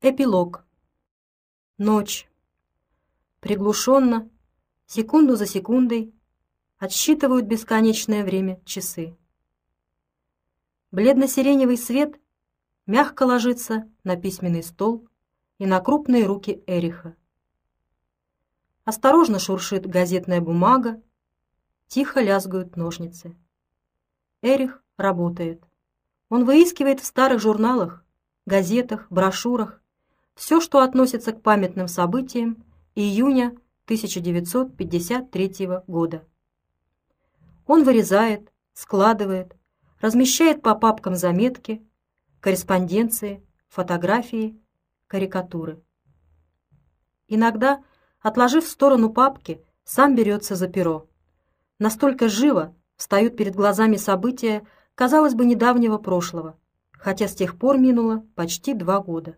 Эпилог. Ночь. Приглушенно, секунду за секундой, отсчитывают бесконечное время часы. Бледно-сиреневый свет мягко ложится на письменный стол и на крупные руки Эриха. Осторожно шуршит газетная бумага, тихо лязгают ножницы. Эрих работает. Он выискивает в старых журналах, газетах, брошюрах все, что относится к памятным событиям июня 1953 года. Он вырезает, складывает, размещает по папкам заметки, корреспонденции, фотографии, карикатуры. Иногда, отложив в сторону папки, сам берется за перо. Настолько живо встают перед глазами события, казалось бы, недавнего прошлого, хотя с тех пор минуло почти два года.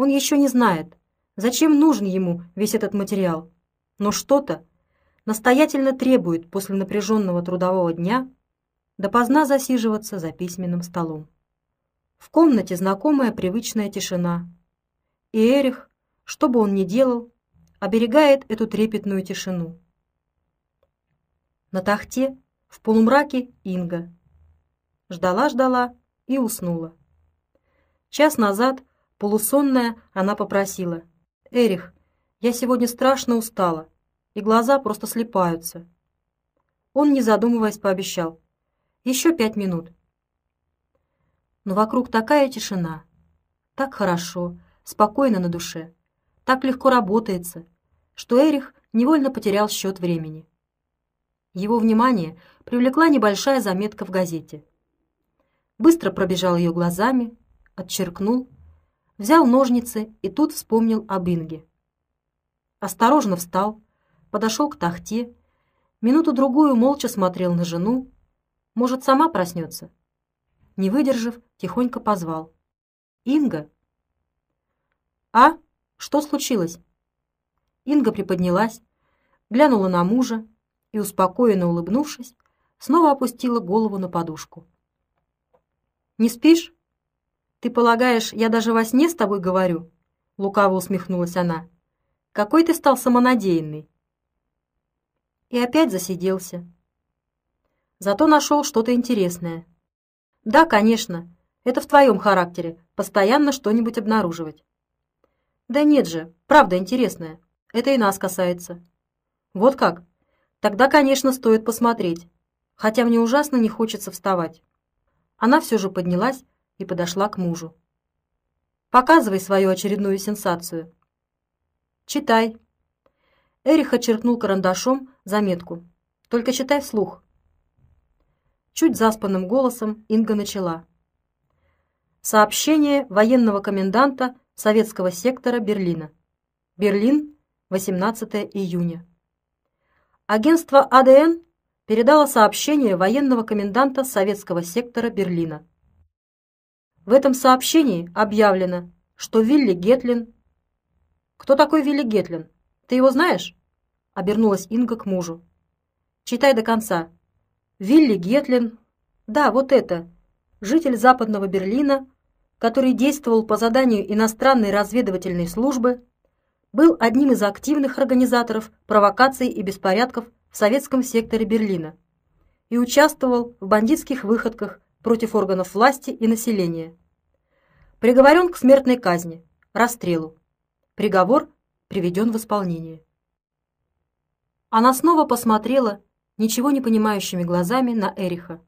Он еще не знает, зачем нужен ему весь этот материал, но что-то настоятельно требует после напряженного трудового дня допоздна засиживаться за письменным столом. В комнате знакомая привычная тишина, и Эрих, что бы он ни делал, оберегает эту трепетную тишину. На тахте в полумраке Инга. Ждала-ждала и уснула. Час назад, полусонная, она попросила. «Эрих, я сегодня страшно устала, и глаза просто слепаются». Он, не задумываясь, пообещал. «Еще пять минут». Но вокруг такая тишина. Так хорошо, спокойно на душе. Так легко работается, что Эрих невольно потерял счет времени. Его внимание привлекла небольшая заметка в газете быстро пробежал ее глазами, отчеркнул, взял ножницы и тут вспомнил об Инге. Осторожно встал, подошел к тахте, минуту-другую молча смотрел на жену, может, сама проснется. Не выдержав, тихонько позвал. «Инга!» «А? Что случилось?» Инга приподнялась, глянула на мужа и, успокоенно улыбнувшись, снова опустила голову на подушку. Не спишь? Ты полагаешь, я даже во сне с тобой говорю? Лукаво усмехнулась она. Какой ты стал самонадеянный. И опять засиделся. Зато нашел что-то интересное. Да, конечно, это в твоем характере, постоянно что-нибудь обнаруживать. Да нет же, правда интересное. Это и нас касается. Вот как? Тогда, конечно, стоит посмотреть. Хотя мне ужасно не хочется вставать. Она все же поднялась и подошла к мужу. «Показывай свою очередную сенсацию». «Читай». Эрих очеркнул карандашом заметку. «Только читай вслух». Чуть заспанным голосом Инга начала. Сообщение военного коменданта советского сектора Берлина. Берлин, 18 июня. Агентство АДН передала сообщение военного коменданта советского сектора Берлина. В этом сообщении объявлено, что Вилли Гетлин... «Кто такой Вилли Гетлин? Ты его знаешь?» — обернулась Инга к мужу. «Читай до конца. Вилли Гетлин... Да, вот это. Житель западного Берлина, который действовал по заданию иностранной разведывательной службы, был одним из активных организаторов провокаций и беспорядков в советском секторе Берлина и участвовал в бандитских выходках против органов власти и населения. Приговорен к смертной казни, расстрелу. Приговор приведен в исполнение. Она снова посмотрела ничего не понимающими глазами на Эриха.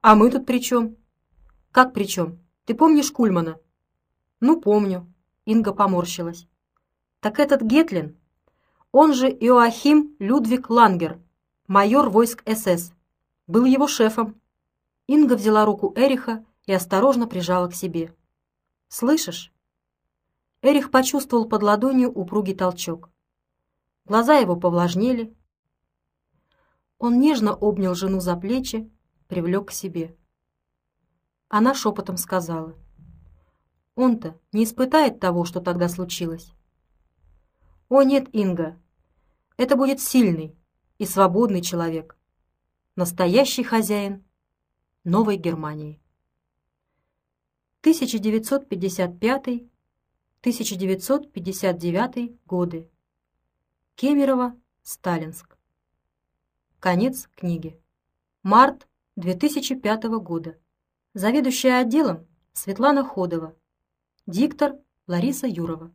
«А мы тут при чем?» «Как при чем? Ты помнишь Кульмана?» «Ну, помню». Инга поморщилась. «Так этот Гетлин он же Иоахим Людвиг Лангер, майор войск СС, был его шефом. Инга взяла руку Эриха и осторожно прижала к себе. «Слышишь?» Эрих почувствовал под ладонью упругий толчок. Глаза его повлажнели. Он нежно обнял жену за плечи, привлек к себе. Она шепотом сказала. «Он-то не испытает того, что тогда случилось». О нет, Инга, это будет сильный и свободный человек, настоящий хозяин новой Германии. 1955 1959 годы. Кемерово, Сталинск. Конец книги. Март 2005 года. Заведующая отделом Светлана Ходова. Диктор Лариса Юрова.